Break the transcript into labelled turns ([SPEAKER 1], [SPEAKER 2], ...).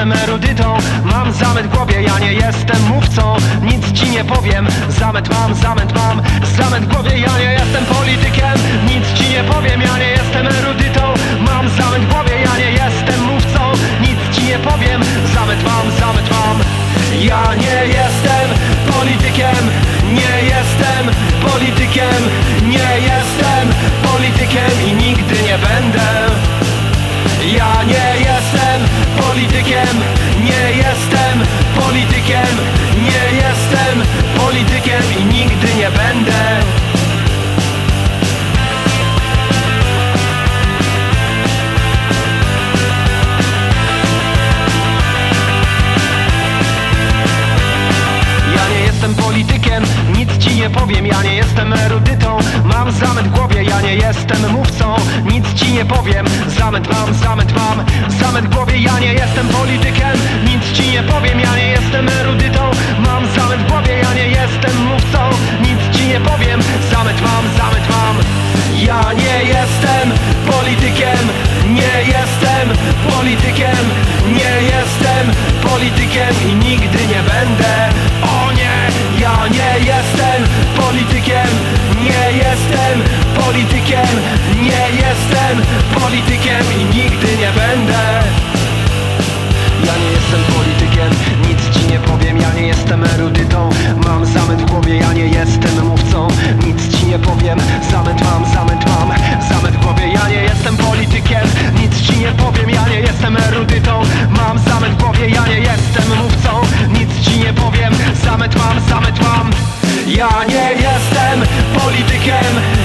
[SPEAKER 1] jestem erudytą. Mam zamęt w głowie, ja nie jestem mówcą. Nic ci nie powiem, zamęt mam, zamęt mam. Zamęt w głowie, ja nie jestem politykiem. Nic ci nie powiem, ja nie jestem erudytą. Mam zamęt w głowie, ja nie jestem mówcą. Nic ci nie powiem, zamęt mam, zamęt mam. Ja nie jestem politykiem Nie jestem politykiem Nie jestem politykiem i nigdy nie będę. Ja nie politykiem, nie jestem politykiem, nie jestem politykiem i nigdy nie będę. Ja nie jestem politykiem, nie powiem, ja nie jestem erudytą. Mam zamęt w głowie, ja nie jestem mówcą. Nic ci nie powiem, zamęt mam, zamęt mam. Zamęt w głowie, ja nie jestem politykiem. Nic ci nie powiem, ja nie jestem erudytą. Mam zamęt w głowie, ja nie jestem mówcą. Nic ci nie powiem, zamęt mam, zamęt mam. Ja nie jestem politykiem. Nie jestem politykiem. Nie jestem politykiem i nigdy nie będę politykiem. Nie jestem politykiem i nigdy nie będę. Ja nie jestem politykiem, nic ci nie powiem, ja nie jestem erudytą. Mam zamęt w głowie, ja nie jestem mówcą. Nic ci nie powiem, zamęt mam, zamęt mam Zamęt w głowie, ja nie jestem politykiem Nic ci nie powiem, ja nie jestem erudytą. Mam zamęt w głowie, ja nie jestem mówcą. Nic ci nie powiem, zamęt mam, zamęt mam. Ja nie jestem politykiem